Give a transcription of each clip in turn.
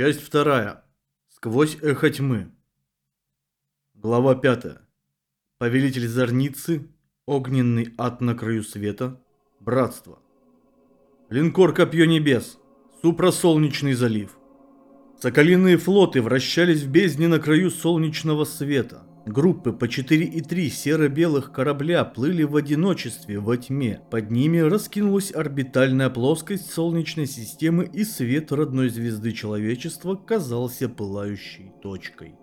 Часть вторая. Сквозь эхо тьмы. Глава пятая. Повелитель Зорницы, огненный ад на краю света, братство. Линкор Копье Небес, супросолнечный залив. Соколиные флоты вращались в бездне на краю солнечного света. Группы по 4 и 3 серо-белых корабля плыли в одиночестве во тьме. Под ними раскинулась орбитальная плоскость Солнечной системы и свет родной звезды человечества казался пылающей точкой.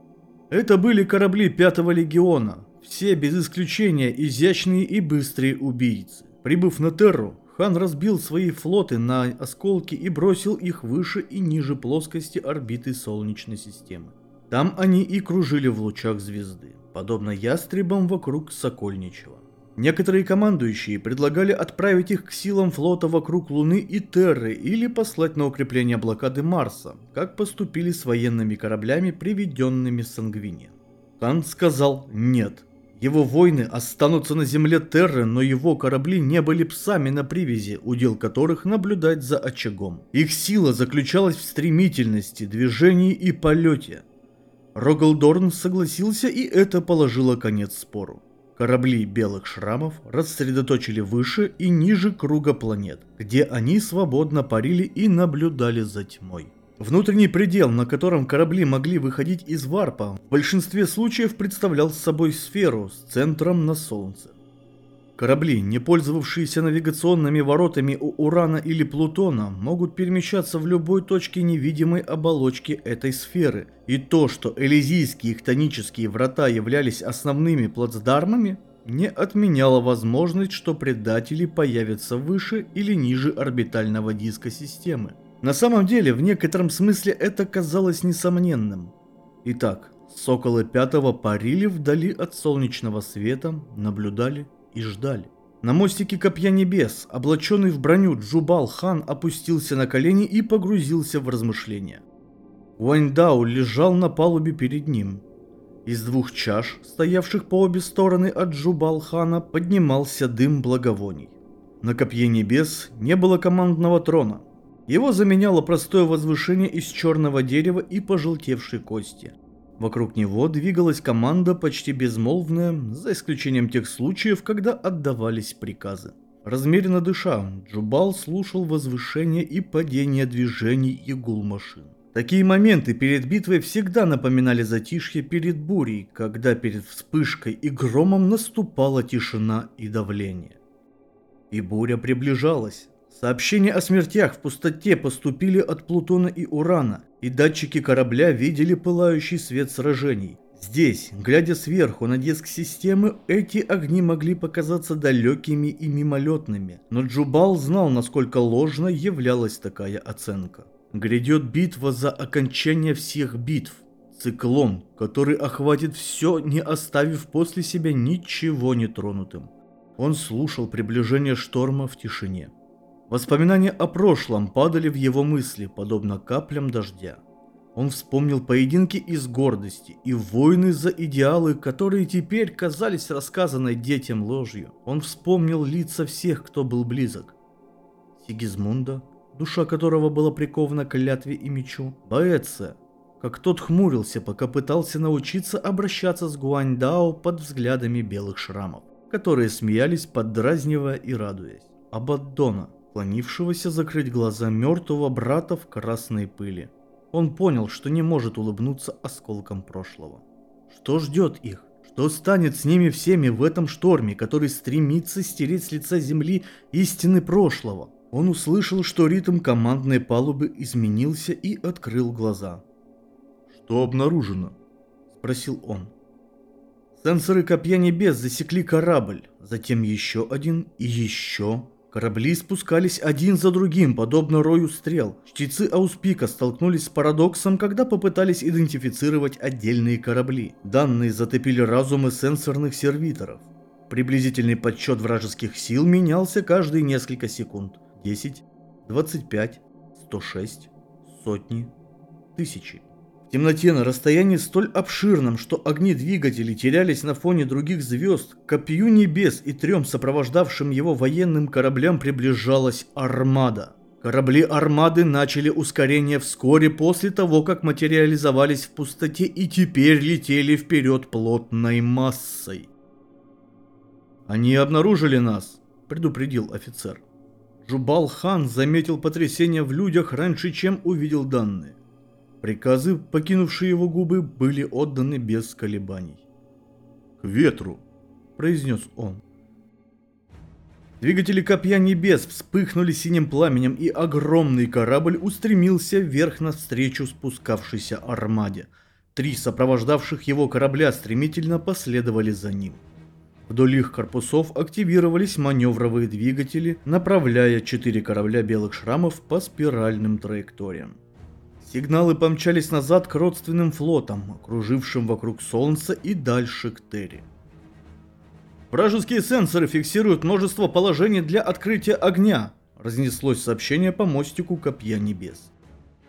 Это были корабли Пятого Легиона, все без исключения изящные и быстрые убийцы. Прибыв на Терру, хан разбил свои флоты на осколки и бросил их выше и ниже плоскости орбиты Солнечной системы. Там они и кружили в лучах звезды, подобно ястребам вокруг Сокольничего. Некоторые командующие предлагали отправить их к силам флота вокруг Луны и Терры или послать на укрепление блокады Марса, как поступили с военными кораблями, приведенными с Сангвини. Хан сказал «нет». Его войны останутся на земле Терры, но его корабли не были псами на привязи, удел которых наблюдать за очагом. Их сила заключалась в стремительности, движении и полете. Рогалдорн согласился, и это положило конец спору. Корабли белых шрамов рассредоточили выше и ниже круга планет, где они свободно парили и наблюдали за тьмой. Внутренний предел, на котором корабли могли выходить из варпа, в большинстве случаев представлял собой сферу с центром на Солнце. Корабли, не пользовавшиеся навигационными воротами у Урана или Плутона, могут перемещаться в любой точке невидимой оболочки этой сферы. И то, что элизийские хтонические врата являлись основными плацдармами, не отменяло возможность, что предатели появятся выше или ниже орбитального диска системы. На самом деле, в некотором смысле это казалось несомненным. Итак, соколы пятого парили вдали от солнечного света, наблюдали и ждали. На мостике Копья Небес, облаченный в броню Джубал хан опустился на колени и погрузился в размышления. Уаньдау лежал на палубе перед ним. Из двух чаш, стоявших по обе стороны от Джубал хана, поднимался дым благовоний. На Копье Небес не было командного трона. Его заменяло простое возвышение из черного дерева и пожелтевшей кости – Вокруг него двигалась команда почти безмолвная, за исключением тех случаев, когда отдавались приказы. Размеренно дыша, Джубал слушал возвышение и падение движений и гул машин. Такие моменты перед битвой всегда напоминали затишье перед бурей, когда перед вспышкой и громом наступала тишина и давление. И буря приближалась. Сообщения о смертях в пустоте поступили от Плутона и Урана, и датчики корабля видели пылающий свет сражений. Здесь, глядя сверху на диск системы, эти огни могли показаться далекими и мимолетными, но Джубал знал, насколько ложной являлась такая оценка. Грядет битва за окончание всех битв. Циклон, который охватит все, не оставив после себя ничего нетронутым. Он слушал приближение шторма в тишине. Воспоминания о прошлом падали в его мысли, подобно каплям дождя. Он вспомнил поединки из гордости и войны за идеалы, которые теперь казались рассказанной детям ложью. Он вспомнил лица всех, кто был близок. Сигизмунда, душа которого была прикована к клятве и мечу. Боэца, как тот хмурился, пока пытался научиться обращаться с Гуаньдао под взглядами белых шрамов, которые смеялись, поддразнивая и радуясь. Абаддона, склонившегося закрыть глаза мертвого брата в красной пыли. Он понял, что не может улыбнуться осколком прошлого. Что ждет их? Что станет с ними всеми в этом шторме, который стремится стереть с лица земли истины прошлого? Он услышал, что ритм командной палубы изменился и открыл глаза. «Что обнаружено?» – спросил он. Сенсоры Копья Небес засекли корабль, затем еще один и еще. Корабли спускались один за другим, подобно рою стрел. Чтецы Ауспика столкнулись с парадоксом, когда попытались идентифицировать отдельные корабли. Данные затопили разумы сенсорных сервиторов. Приблизительный подсчет вражеских сил менялся каждые несколько секунд. 10, 25, 106, сотни, тысячи. В темноте на расстоянии столь обширном, что огни двигателей терялись на фоне других звезд, копью небес и трем сопровождавшим его военным кораблям приближалась армада. Корабли армады начали ускорение вскоре после того, как материализовались в пустоте и теперь летели вперед плотной массой. «Они обнаружили нас», — предупредил офицер. Джубал Хан заметил потрясение в людях раньше, чем увидел данные. Приказы, покинувшие его губы, были отданы без колебаний. «К ветру», — произнес он. Двигатели Копья Небес вспыхнули синим пламенем, и огромный корабль устремился вверх навстречу спускавшейся армаде. Три сопровождавших его корабля стремительно последовали за ним. Вдоль их корпусов активировались маневровые двигатели, направляя четыре корабля Белых Шрамов по спиральным траекториям. Сигналы помчались назад к родственным флотам, окружившим вокруг Солнца и дальше к Терри. Вражеские сенсоры фиксируют множество положений для открытия огня. Разнеслось сообщение по мостику Копья Небес.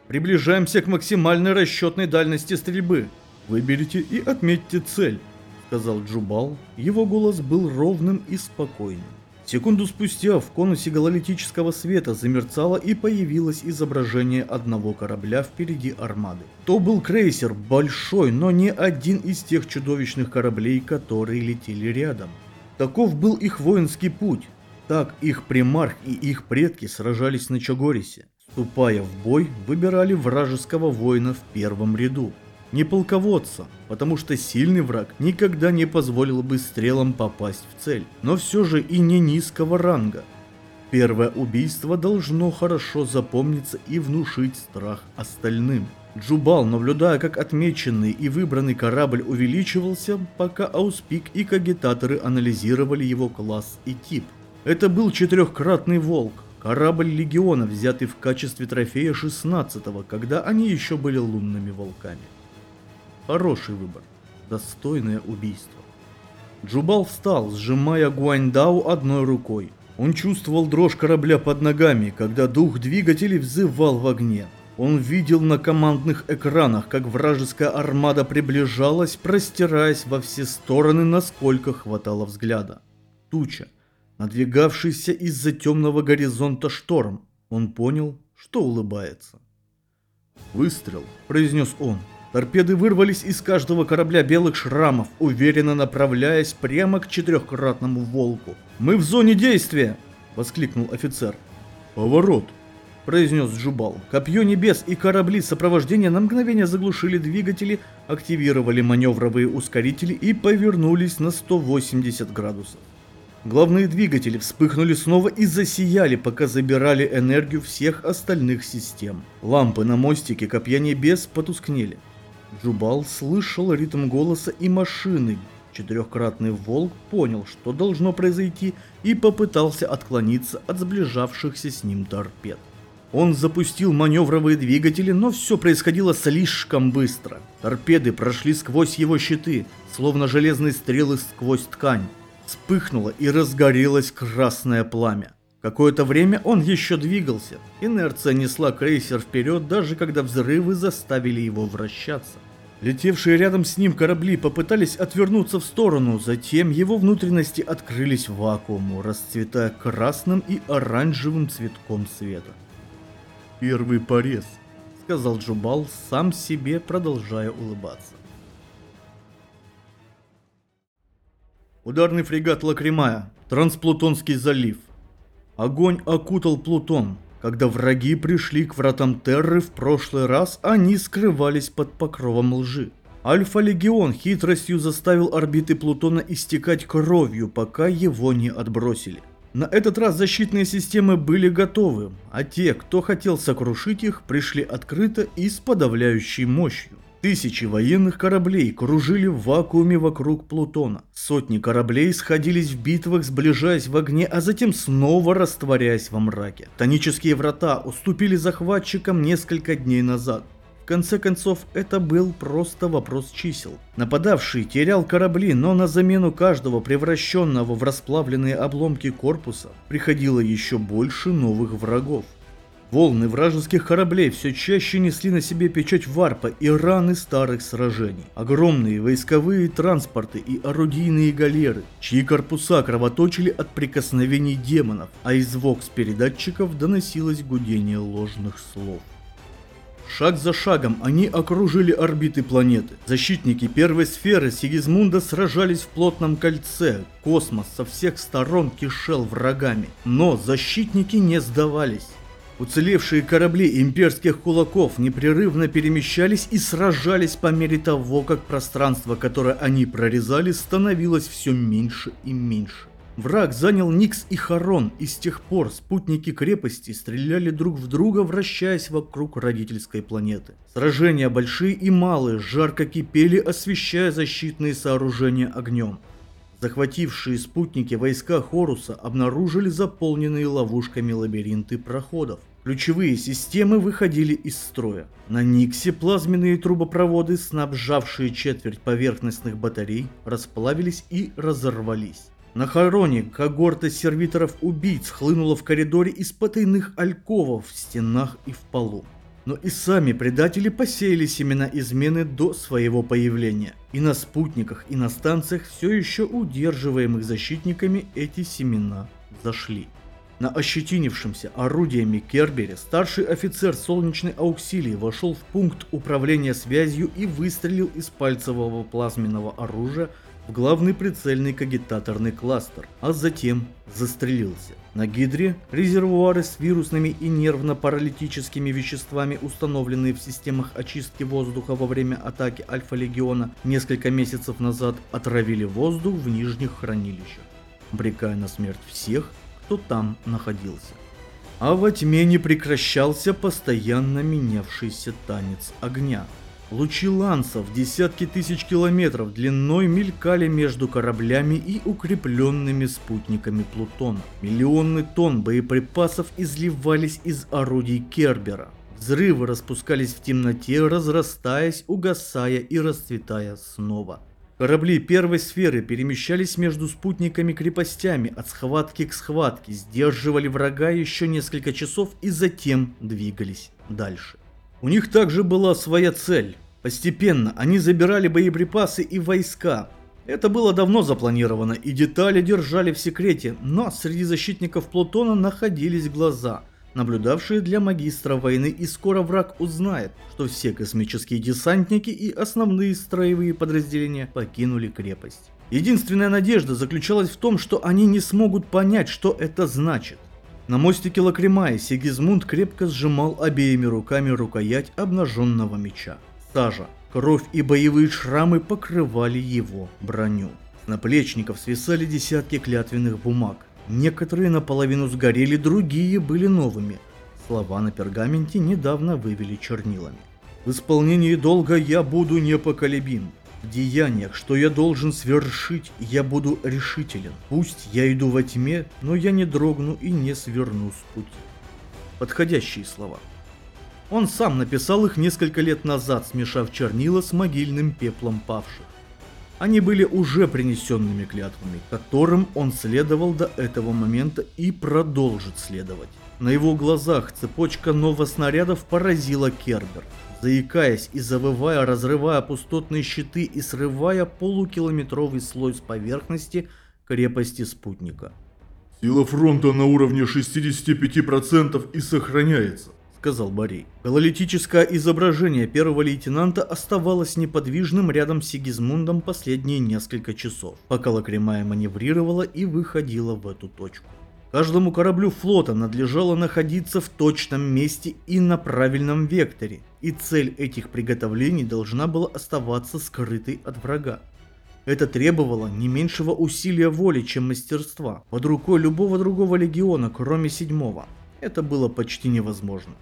Приближаемся к максимальной расчетной дальности стрельбы. Выберите и отметьте цель, сказал Джубал. Его голос был ровным и спокойным. Секунду спустя в конусе гололитического света замерцало и появилось изображение одного корабля впереди армады. То был крейсер, большой, но не один из тех чудовищных кораблей, которые летели рядом. Таков был их воинский путь. Так их примарх и их предки сражались на Чагорисе. Вступая в бой, выбирали вражеского воина в первом ряду. Не полководца, потому что сильный враг никогда не позволил бы стрелам попасть в цель, но все же и не низкого ранга. Первое убийство должно хорошо запомниться и внушить страх остальным. Джубал, наблюдая, как отмеченный и выбранный корабль увеличивался, пока Ауспик и Кагитаторы анализировали его класс и тип. Это был четырехкратный Волк, корабль Легиона, взятый в качестве трофея 16-го, когда они еще были лунными волками. Хороший выбор, достойное убийство. Джубал встал, сжимая Гуаньдау одной рукой. Он чувствовал дрожь корабля под ногами, когда дух двигателей взывал в огне. Он видел на командных экранах, как вражеская армада приближалась, простираясь во все стороны, насколько хватало взгляда. Туча, надвигавшийся из-за темного горизонта шторм. Он понял, что улыбается. «Выстрел», — произнес он. Торпеды вырвались из каждого корабля белых шрамов, уверенно направляясь прямо к четырехкратному волку. «Мы в зоне действия!» — воскликнул офицер. «Поворот!» произнес Джубал. Копье небес и корабли сопровождения на мгновение заглушили двигатели, активировали маневровые ускорители и повернулись на 180 градусов. Главные двигатели вспыхнули снова и засияли, пока забирали энергию всех остальных систем. Лампы на мостике Копья Небес потускнели. Джубал слышал ритм голоса и машины. Четырехкратный волк понял, что должно произойти, и попытался отклониться от сближавшихся с ним торпед. Он запустил маневровые двигатели, но все происходило слишком быстро. Торпеды прошли сквозь его щиты, словно железные стрелы сквозь ткань. Вспыхнуло и разгорелось красное пламя. Какое-то время он еще двигался. Инерция несла крейсер вперед, даже когда взрывы заставили его вращаться. Летевшие рядом с ним корабли попытались отвернуться в сторону, затем его внутренности открылись вакууму, расцветая красным и оранжевым цветком света. «Первый порез», — сказал Джубал, сам себе продолжая улыбаться. Ударный фрегат Лакримая, Трансплутонский залив. Огонь окутал Плутон. Когда враги пришли к вратам Терры в прошлый раз, они скрывались под покровом лжи. Альфа-легион хитростью заставил орбиты Плутона истекать кровью, пока его не отбросили. На этот раз защитные системы были готовы, а те, кто хотел сокрушить их, пришли открыто и с подавляющей мощью. Тысячи военных кораблей кружили в вакууме вокруг Плутона. Сотни кораблей сходились в битвах, сближаясь в огне, а затем снова растворяясь во мраке. Тонические врата уступили захватчикам несколько дней назад конце концов, это был просто вопрос чисел. Нападавший терял корабли, но на замену каждого превращенного в расплавленные обломки корпуса приходило еще больше новых врагов. Волны вражеских кораблей все чаще несли на себе печать варпа и раны старых сражений. Огромные войсковые транспорты и орудийные галеры, чьи корпуса кровоточили от прикосновений демонов, а из вокс-передатчиков доносилось гудение ложных слов. Шаг за шагом они окружили орбиты планеты. Защитники первой сферы Сигизмунда сражались в плотном кольце. Космос со всех сторон кишел врагами. Но защитники не сдавались. Уцелевшие корабли имперских кулаков непрерывно перемещались и сражались по мере того, как пространство, которое они прорезали, становилось все меньше и меньше. Враг занял Никс и Харон, и с тех пор спутники крепости стреляли друг в друга, вращаясь вокруг родительской планеты. Сражения большие и малые жарко кипели, освещая защитные сооружения огнем. Захватившие спутники войска Хоруса обнаружили заполненные ловушками лабиринты проходов. Ключевые системы выходили из строя. На Никсе плазменные трубопроводы, снабжавшие четверть поверхностных батарей, расплавились и разорвались. На Хароне когорта сервиторов-убийц хлынула в коридоре из потайных альковов в стенах и в полу. Но и сами предатели посеяли семена измены до своего появления. И на спутниках, и на станциях, все еще удерживаемых защитниками, эти семена зашли. На ощетинившемся орудиями Кербере старший офицер солнечной ауксилии вошел в пункт управления связью и выстрелил из пальцевого плазменного оружия в главный прицельный кагитаторный кластер, а затем застрелился. На Гидре резервуары с вирусными и нервно-паралитическими веществами, установленные в системах очистки воздуха во время атаки Альфа-Легиона несколько месяцев назад, отравили воздух в нижних хранилищах, обрекая на смерть всех, кто там находился. А во тьме не прекращался постоянно менявшийся танец огня – Лучи лансов десятки тысяч километров длиной мелькали между кораблями и укрепленными спутниками Плутона. Миллионы тонн боеприпасов изливались из орудий Кербера. Взрывы распускались в темноте, разрастаясь, угасая и расцветая снова. Корабли первой сферы перемещались между спутниками-крепостями от схватки к схватке, сдерживали врага еще несколько часов и затем двигались дальше. У них также была своя цель. Постепенно они забирали боеприпасы и войска. Это было давно запланировано, и детали держали в секрете, но среди защитников Плутона находились глаза, наблюдавшие для магистра войны, и скоро враг узнает, что все космические десантники и основные строевые подразделения покинули крепость. Единственная надежда заключалась в том, что они не смогут понять, что это значит. На мостике Лакримая Сигизмунд крепко сжимал обеими руками рукоять обнаженного меча. Сажа, кровь и боевые шрамы покрывали его броню. С наплечников свисали десятки клятвенных бумаг. Некоторые наполовину сгорели, другие были новыми. Слова на пергаменте недавно вывели чернилами. В исполнении долга я буду непоколебим. В деяниях, что я должен свершить, я буду решителен. Пусть я иду во тьме, но я не дрогну и не сверну с пути. Подходящие слова. Он сам написал их несколько лет назад, смешав чернила с могильным пеплом павших. Они были уже принесенными клятвами, которым он следовал до этого момента и продолжит следовать. На его глазах цепочка новоснарядов поразила Кербер – заикаясь и завывая, разрывая пустотные щиты и срывая полукилометровый слой с поверхности крепости спутника. «Сила фронта на уровне 65% и сохраняется», — сказал Борей. Гололитическое изображение первого лейтенанта оставалось неподвижным рядом с Сигизмундом последние несколько часов, пока Лакримая маневрировала и выходила в эту точку. Каждому кораблю флота надлежало находиться в точном месте и на правильном векторе, и цель этих приготовлений должна была оставаться скрытой от врага. Это требовало не меньшего усилия воли, чем мастерства, под рукой любого другого легиона, кроме седьмого. Это было почти невозможно.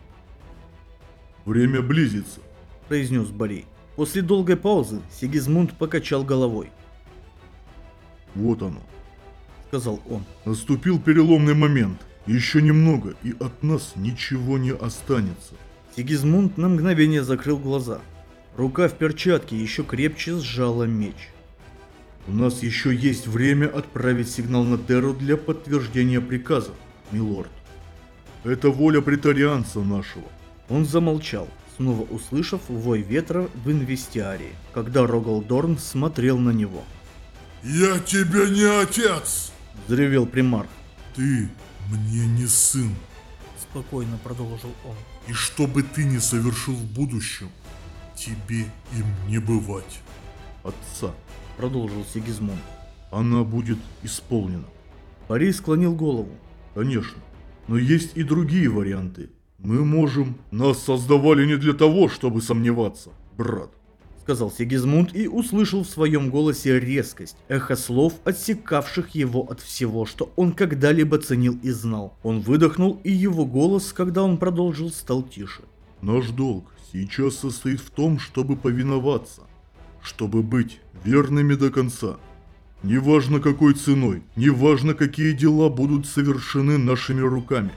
«Время близится», – произнес Борей. После долгой паузы Сигизмунд покачал головой. «Вот оно», сказал он. Наступил переломный момент. Еще немного, и от нас ничего не останется. Сигизмунд на мгновение закрыл глаза. Рука в перчатке еще крепче сжала меч. У нас еще есть время отправить сигнал на Терру для подтверждения приказа, милорд. Это воля претарианца нашего. Он замолчал, снова услышав вой ветра в инвестиарии, когда Рогалдорн смотрел на него. «Я тебе не отец!» – взревел примарх. «Ты мне не сын!» – спокойно продолжил он. «И что бы ты ни совершил в будущем, тебе им не бывать!» «Отца!» – продолжил Сигизмунд. «Она будет исполнена!» Борис склонил голову. «Конечно, но есть и другие варианты. Мы можем... Нас создавали не для того, чтобы сомневаться, брат сказал Сигизмунд и услышал в своем голосе резкость, эхо слов, отсекавших его от всего, что он когда-либо ценил и знал. Он выдохнул, и его голос, когда он продолжил, стал тише. Наш долг сейчас состоит в том, чтобы повиноваться, чтобы быть верными до конца. Неважно какой ценой, неважно какие дела будут совершены нашими руками.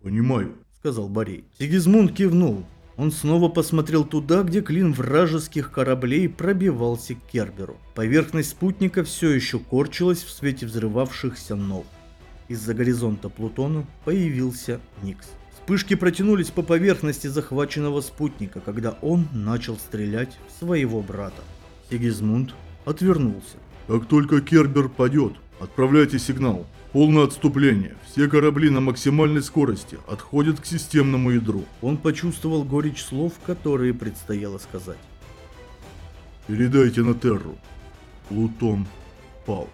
Понимаю, сказал Борей. Сигизмунд кивнул. Он снова посмотрел туда, где клин вражеских кораблей пробивался к Керберу. Поверхность спутника все еще корчилась в свете взрывавшихся нов. Из-за горизонта Плутона появился Никс. Вспышки протянулись по поверхности захваченного спутника, когда он начал стрелять в своего брата. Сигизмунд отвернулся. «Как только Кербер падет, отправляйте сигнал. Полное отступление. Все корабли на максимальной скорости отходят к системному ядру. Он почувствовал горечь слов, которые предстояло сказать. Передайте на Терру. Плутон пал.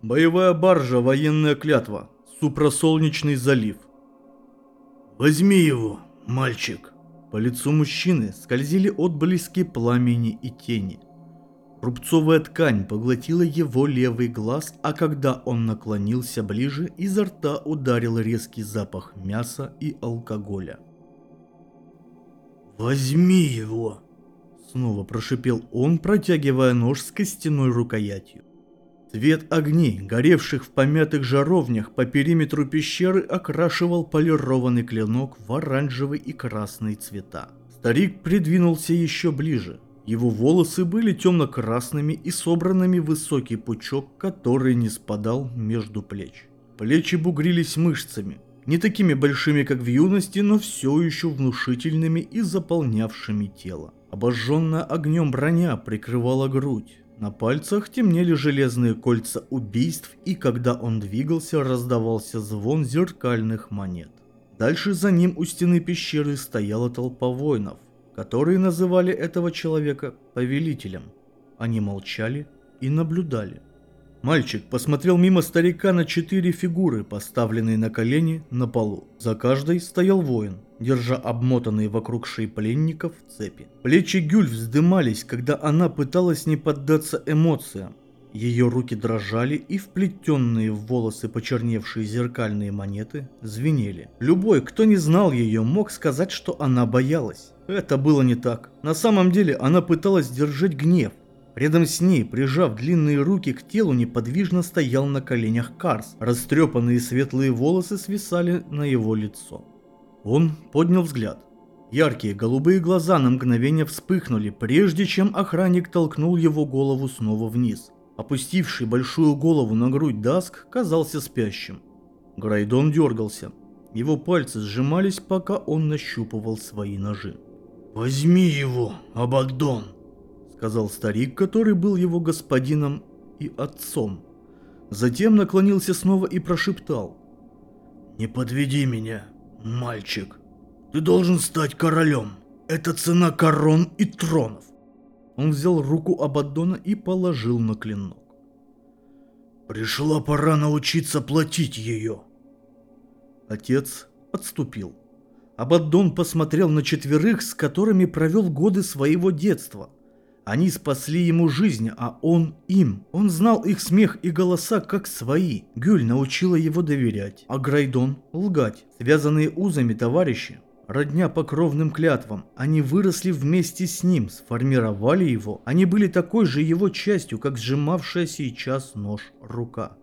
Боевая баржа, военная клятва. Супросолнечный залив. Возьми его, мальчик. По лицу мужчины скользили отблески пламени и тени. Рубцовая ткань поглотила его левый глаз, а когда он наклонился ближе, изо рта ударил резкий запах мяса и алкоголя. «Возьми его!» Снова прошипел он, протягивая нож с костяной рукоятью. Цвет огней, горевших в помятых жаровнях по периметру пещеры, окрашивал полированный клинок в оранжевый и красный цвета. Старик придвинулся еще ближе. Его волосы были темно-красными и собранными в высокий пучок, который не спадал между плеч. Плечи бугрились мышцами, не такими большими, как в юности, но все еще внушительными и заполнявшими тело. Обожженная огнем броня прикрывала грудь. На пальцах темнели железные кольца убийств, и когда он двигался, раздавался звон зеркальных монет. Дальше за ним у стены пещеры стояла толпа воинов, которые называли этого человека повелителем. Они молчали и наблюдали. Мальчик посмотрел мимо старика на четыре фигуры, поставленные на колени на полу. За каждой стоял воин, держа обмотанные вокруг шеи пленников цепи. Плечи Гюль вздымались, когда она пыталась не поддаться эмоциям. Ее руки дрожали и вплетенные в волосы почерневшие зеркальные монеты звенели. Любой, кто не знал ее, мог сказать, что она боялась. Это было не так. На самом деле она пыталась держать гнев. Рядом с ней, прижав длинные руки к телу, неподвижно стоял на коленях Карс. Растрепанные светлые волосы свисали на его лицо. Он поднял взгляд. Яркие голубые глаза на мгновение вспыхнули, прежде чем охранник толкнул его голову снова вниз. Опустивший большую голову на грудь Даск казался спящим. Грайдон дергался. Его пальцы сжимались, пока он нащупывал свои ножи. «Возьми его, Абаддон!» сказал старик, который был его господином и отцом. Затем наклонился снова и прошептал. «Не подведи меня, «Мальчик, ты должен стать королем. Это цена корон и тронов». Он взял руку Абаддона и положил на клинок. «Пришла пора научиться платить ее». Отец отступил. Абаддон посмотрел на четверых, с которыми провел годы своего детства – они спасли ему жизнь, а он им. Он знал их смех и голоса как свои. Гюль научила его доверять, а Грайдон – лгать. Связанные узами товарищи, родня по кровным клятвам. Они выросли вместе с ним, сформировали его. Они были такой же его частью, как сжимавшая сейчас нож рука.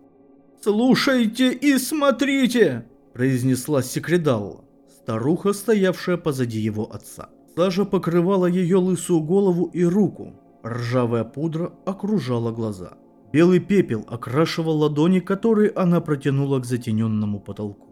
«Слушайте и смотрите!» – произнесла Секредалла, старуха, стоявшая позади его отца. Сажа покрывала ее лысую голову и руку. Ржавая пудра окружала глаза. Белый пепел окрашивал ладони, которые она протянула к затененному потолку.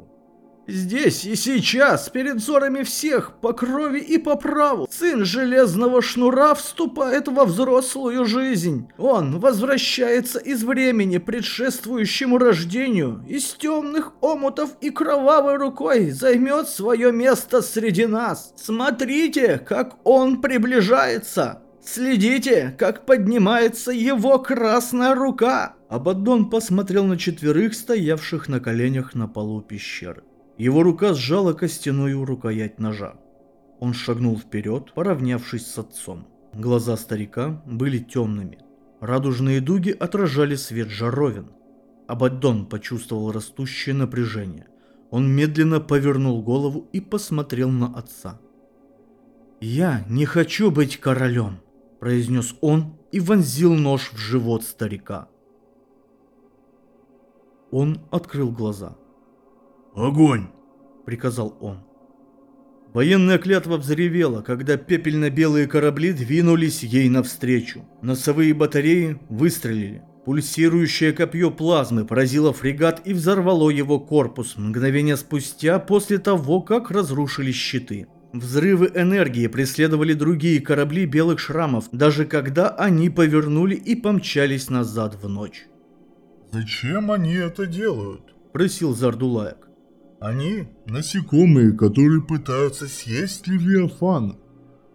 Здесь и сейчас, перед взорами всех, по крови и по праву, сын железного шнура вступает во взрослую жизнь. Он возвращается из времени, предшествующему рождению, из темных омутов и кровавой рукой займет свое место среди нас. Смотрите, как он приближается. Следите, как поднимается его красная рука. Абаддон посмотрел на четверых, стоявших на коленях на полу пещеры. Его рука сжала костяную рукоять ножа. Он шагнул вперед, поравнявшись с отцом. Глаза старика были темными. Радужные дуги отражали свет жаровин. Абаддон почувствовал растущее напряжение. Он медленно повернул голову и посмотрел на отца. «Я не хочу быть королем», – произнес он и вонзил нож в живот старика. Он открыл глаза – «Огонь!» — приказал он. Военная клятва взревела, когда пепельно-белые корабли двинулись ей навстречу. Носовые батареи выстрелили. Пульсирующее копье плазмы поразило фрегат и взорвало его корпус мгновение спустя после того, как разрушили щиты. Взрывы энергии преследовали другие корабли белых шрамов, даже когда они повернули и помчались назад в ночь. «Зачем они это делают?» – просил Зардулаек. Они – насекомые, которые пытаются съесть Левиафана.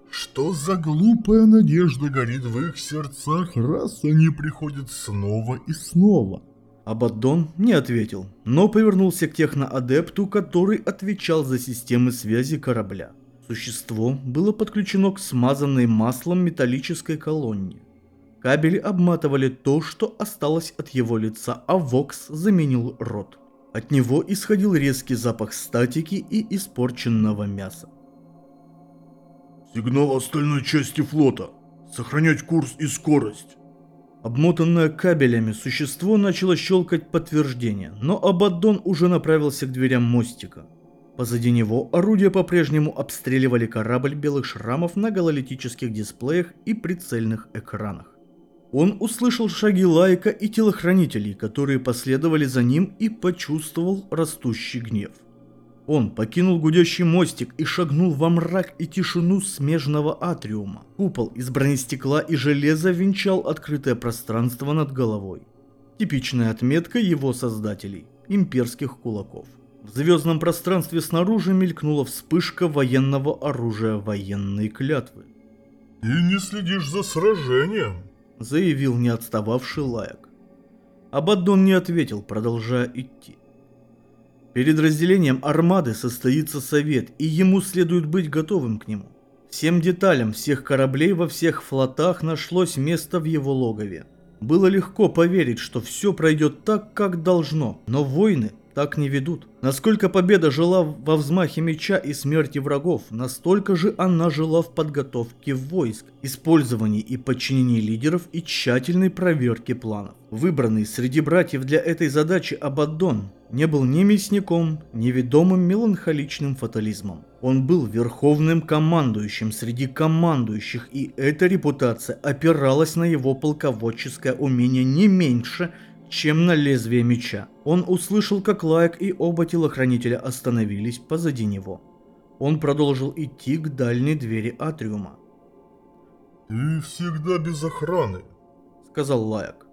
Что за глупая надежда горит в их сердцах, раз они приходят снова и снова? Абаддон не ответил, но повернулся к техноадепту, который отвечал за системы связи корабля. Существо было подключено к смазанной маслом металлической колонне. Кабели обматывали то, что осталось от его лица, а Вокс заменил рот. От него исходил резкий запах статики и испорченного мяса. «Сигнал остальной части флота. Сохранять курс и скорость». Обмотанное кабелями существо начало щелкать подтверждение, но Абаддон уже направился к дверям мостика. Позади него орудия по-прежнему обстреливали корабль белых шрамов на гололитических дисплеях и прицельных экранах. Он услышал шаги Лайка и телохранителей, которые последовали за ним и почувствовал растущий гнев. Он покинул гудящий мостик и шагнул во мрак и тишину смежного атриума. Купол из бронестекла и железа венчал открытое пространство над головой. Типичная отметка его создателей – имперских кулаков. В звездном пространстве снаружи мелькнула вспышка военного оружия военной клятвы. «Ты не следишь за сражением», заявил не отстававший Лаяк. Абаддон не ответил, продолжая идти. Перед разделением армады состоится совет, и ему следует быть готовым к нему. Всем деталям всех кораблей во всех флотах нашлось место в его логове. Было легко поверить, что все пройдет так, как должно, но войны так не ведут. Насколько победа жила во взмахе меча и смерти врагов, настолько же она жила в подготовке войск, использовании и подчинении лидеров и тщательной проверке планов. Выбранный среди братьев для этой задачи Абаддон не был ни мясником, ни ведомым меланхоличным фатализмом. Он был верховным командующим среди командующих, и эта репутация опиралась на его полководческое умение не меньше, чем на лезвие меча. Он услышал, как Лайк и оба телохранителя остановились позади него. Он продолжил идти к дальней двери атриума. «Ты всегда без охраны», — сказал Лайк.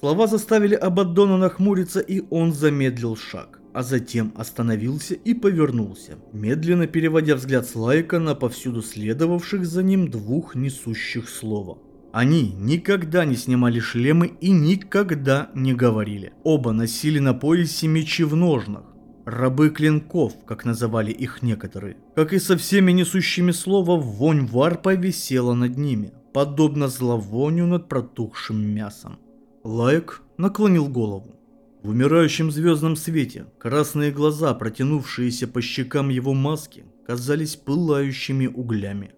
Слова заставили Абаддона нахмуриться, и он замедлил шаг, а затем остановился и повернулся, медленно переводя взгляд с Лайка на повсюду следовавших за ним двух Несущих Слово. Они никогда не снимали шлемы и никогда не говорили. Оба носили на поясе мечи в ножнах. Рабы клинков, как называли их некоторые. Как и со всеми несущими слово, вонь варпа висела над ними, подобно зловонию над протухшим мясом. Лайк наклонил голову. В умирающем звездном свете красные глаза, протянувшиеся по щекам его маски, казались пылающими углями.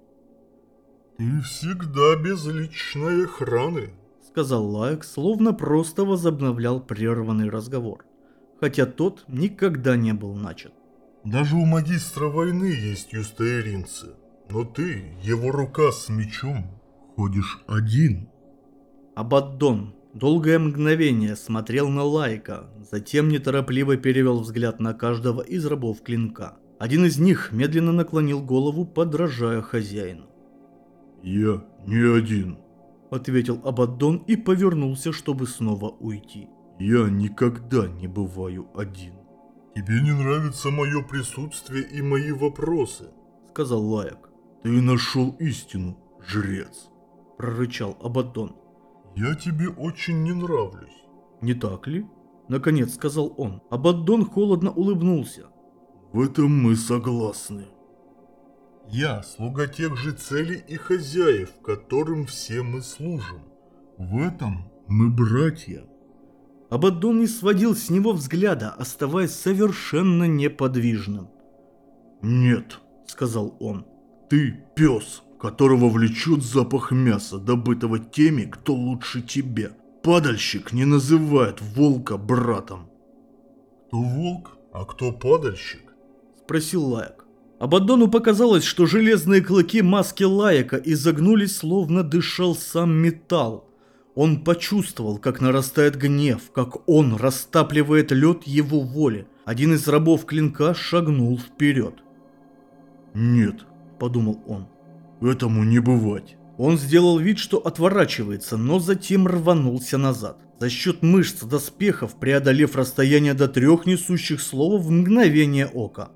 «Ты всегда без личной охраны», — сказал Лайк, словно просто возобновлял прерванный разговор, хотя тот никогда не был начат. «Даже у магистра войны есть юстаэринцы, но ты, его рука с мечом, ходишь один. Абаддон долгое мгновение смотрел на Лайка, затем неторопливо перевел взгляд на каждого из рабов клинка. Один из них медленно наклонил голову, подражая хозяину. Я не один. Ответил Абаддон и повернулся, чтобы снова уйти. Я никогда не бываю один. Тебе не нравится мое присутствие и мои вопросы, Сказал Лаек. Ты нашел истину, жрец. Прорычал Абаддон. Я тебе очень не нравлюсь. Не так ли? Наконец сказал он. Абаддон холодно улыбнулся. В этом мы согласны. Я слуга тех же целей и хозяев, которым все мы служим. В этом мы братья. Абаддон не сводил с него взгляда, оставаясь совершенно неподвижным. «Нет», — сказал он, — «ты пес, которого влечет запах мяса, добытого теми, кто лучше тебя. Падальщик не называет волка братом». «Кто волк, а кто падальщик?» — спросил Лаек. Абаддону показалось, что железные клыки маски Лаяка изогнулись, словно дышал сам металл. Он почувствовал, как нарастает гнев, как он растапливает лед его воли. Один из рабов клинка шагнул вперед. «Нет», — подумал он, — «этому не бывать». Он сделал вид, что отворачивается, но затем рванулся назад. За счет мышц доспехов, преодолев расстояние до трех несущих слов в мгновение ока.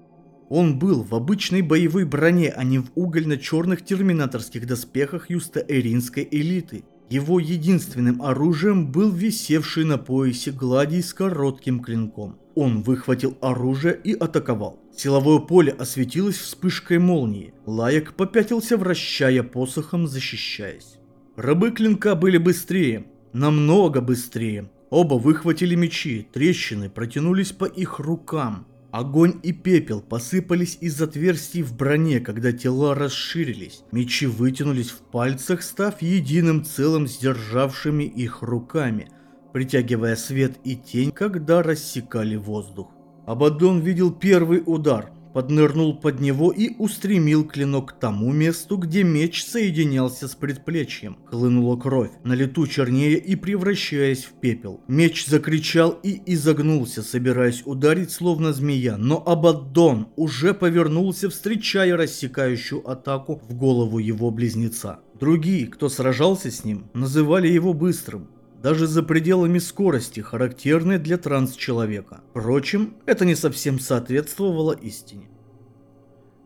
Он был в обычной боевой броне, а не в угольно-черных терминаторских доспехах юстаэринской элиты. Его единственным оружием был висевший на поясе гладий с коротким клинком. Он выхватил оружие и атаковал. Силовое поле осветилось вспышкой молнии. Лаек попятился, вращая посохом, защищаясь. Рабы клинка были быстрее, намного быстрее. Оба выхватили мечи, трещины протянулись по их рукам. Огонь и пепел посыпались из отверстий в броне, когда тела расширились. Мечи вытянулись в пальцах, став единым целым сдержавшими их руками, притягивая свет и тень, когда рассекали воздух. Абадон видел первый удар, поднырнул под него и устремил клинок к тому месту, где меч соединялся с предплечьем. Хлынула кровь, на лету чернее и превращаясь в пепел. Меч закричал и изогнулся, собираясь ударить словно змея, но Абаддон уже повернулся, встречая рассекающую атаку в голову его близнеца. Другие, кто сражался с ним, называли его быстрым, даже за пределами скорости, характерной для транс-человека. Впрочем, это не совсем соответствовало истине.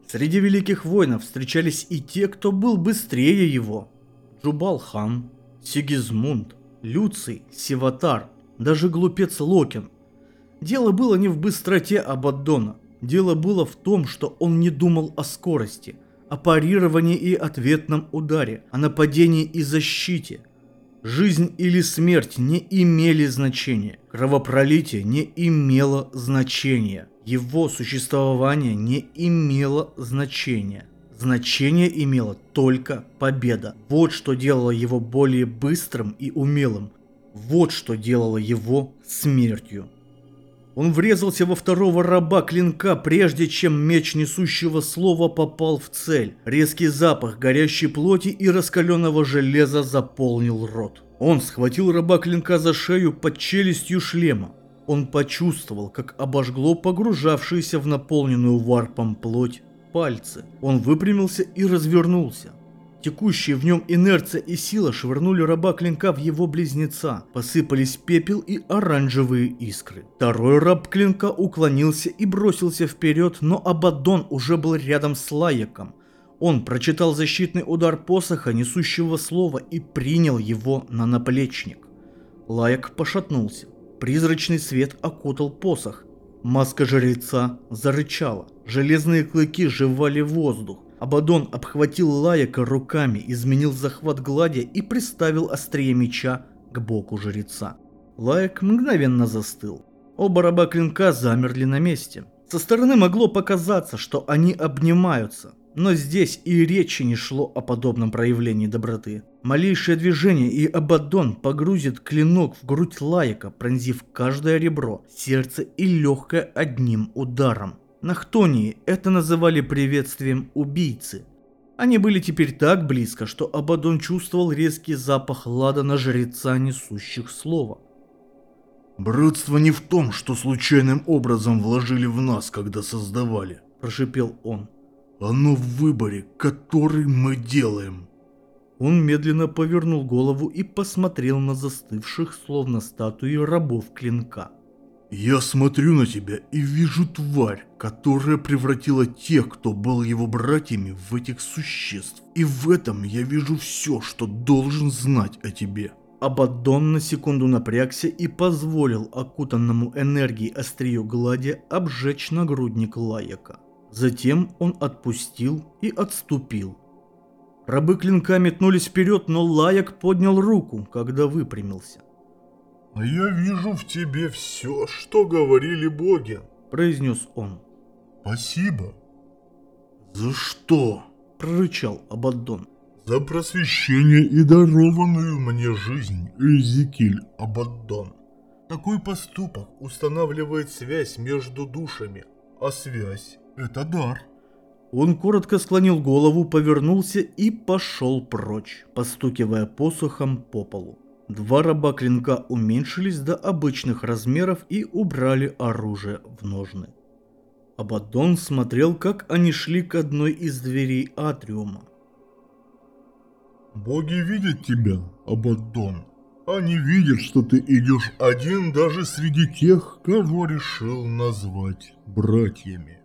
Среди великих воинов встречались и те, кто был быстрее его. Джубал-хан, Сигизмунд, Люций, Сиватар, даже глупец Локин. Дело было не в быстроте Абаддона. Дело было в том, что он не думал о скорости, о парировании и ответном ударе, о нападении и защите – Жизнь или смерть не имели значения. Кровопролитие не имело значения. Его существование не имело значения. Значение имела только победа. Вот что делало его более быстрым и умелым. Вот что делало его смертью. Он врезался во второго раба клинка, прежде чем меч несущего слова попал в цель. Резкий запах горящей плоти и раскаленного железа заполнил рот. Он схватил раба клинка за шею под челюстью шлема. Он почувствовал, как обожгло погружавшееся в наполненную варпом плоть пальцы. Он выпрямился и развернулся. Текущие в нем инерция и сила швырнули раба клинка в его близнеца. Посыпались пепел и оранжевые искры. Второй раб клинка уклонился и бросился вперед, но Абаддон уже был рядом с Лаяком. Он прочитал защитный удар посоха, несущего слова, и принял его на наплечник. Лаяк пошатнулся. Призрачный свет окутал посох. Маска жреца зарычала. Железные клыки жевали воздух. Абадон обхватил Лаяка руками, изменил захват глади и приставил острие меча к боку жреца. Лаяк мгновенно застыл. Оба раба клинка замерли на месте. Со стороны могло показаться, что они обнимаются, но здесь и речи не шло о подобном проявлении доброты. Малейшее движение и Абадон погрузит клинок в грудь Лаяка, пронзив каждое ребро, сердце и легкое одним ударом. На Хтонии это называли приветствием убийцы. Они были теперь так близко, что Абадон чувствовал резкий запах лада на жреца, несущих слова. «Братство не в том, что случайным образом вложили в нас, когда создавали», – прошипел он. «Оно в выборе, который мы делаем». Он медленно повернул голову и посмотрел на застывших, словно статуи рабов клинка. «Я смотрю на тебя и вижу тварь, которая превратила тех, кто был его братьями, в этих существ. И в этом я вижу все, что должен знать о тебе». Абаддон на секунду напрягся и позволил окутанному энергией острию глади обжечь нагрудник Лаяка. Затем он отпустил и отступил. Рабы клинка метнулись вперед, но Лаяк поднял руку, когда выпрямился. «А я вижу в тебе все, что говорили боги», – произнес он. «Спасибо». «За что?» – прорычал Абаддон. «За просвещение и дарованную мне жизнь, Эзекиль Абаддон. Такой поступок устанавливает связь между душами, а связь – это дар». Он коротко склонил голову, повернулся и пошел прочь, постукивая посохом по полу. Два раба клинка уменьшились до обычных размеров и убрали оружие в ножны. Абадон смотрел, как они шли к одной из дверей атриума. «Боги видят тебя, Абаддон. Они видят, что ты идешь один даже среди тех, кого решил назвать братьями».